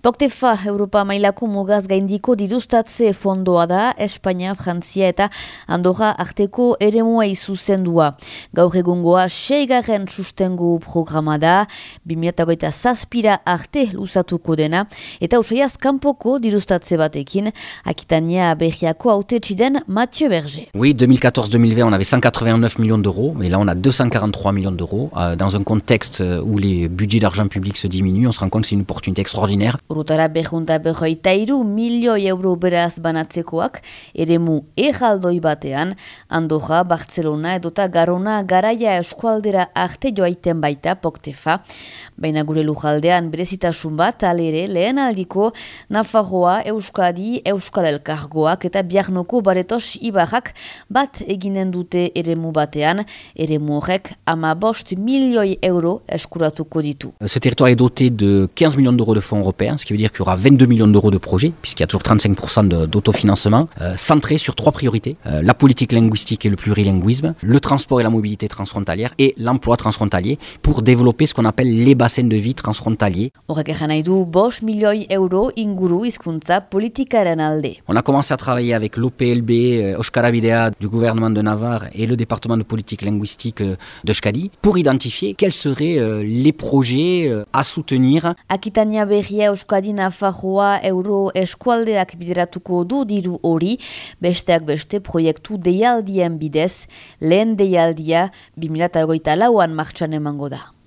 Poktefa Europa mailako mugaz gaindiko diduztatze fondoa da Espainia, Frantzia eta Andorra arteko eremua izuzendua. Gaur egungoa seigarren sustengu programa da, 2008 zazpira arte luzatuko dena, eta usaiaz kanpoko diduztatze batekin, Akitania berriako haute txiden Mathieu Berger. Oui, 2014-2020, on avait 189 millions d'euros, et là on a 243 millions d'euros. Euh, dans un contexte où les budgets d'argent public se diminuent, on se rend compte que c'est une opportunité extraordinaire. Urutara behunta behoita iru milioi euro beraz banatzekoak, eremu erraldoi batean, Andoja, Barcelona edota Garona garaia eskualdera arte joaiten baita poktefa. Baina gure lujaldean berezitasun bat, alere lehen aldiko, Nafarroa, Euskadi, Euskal Elkargoak eta Biarnoko baretos ibarrak bat eginen dute eremu batean, eremu horrek ama bost milioi euro eskuratuko ditu. Ce territoire est doté de 15 millions d'euros de fonds européens, ce qui veut dire qu'il y aura 22 millions d'euros de projets, puisqu'il y a toujours 35% d'autofinancement, euh, centrés sur trois priorités. Euh, la politique linguistique et le plurilinguisme, le transport et la mobilité transfrontalière et l'emploi transfrontalier pour développer ce qu'on appelle les bassins de vie transfrontaliers. On a commencé à travailler avec l'OPLB, euh, du gouvernement de Navarre et le département de politique linguistique euh, de Euskadi pour identifier quels seraient les projets à soutenir. Akitania berria Euskadi Nafarroa euro eskualdeak bideratuko du diru hori, besteak beste proiektu deialdien bidez, lehen deialdia 2008 lauan martxan emango da.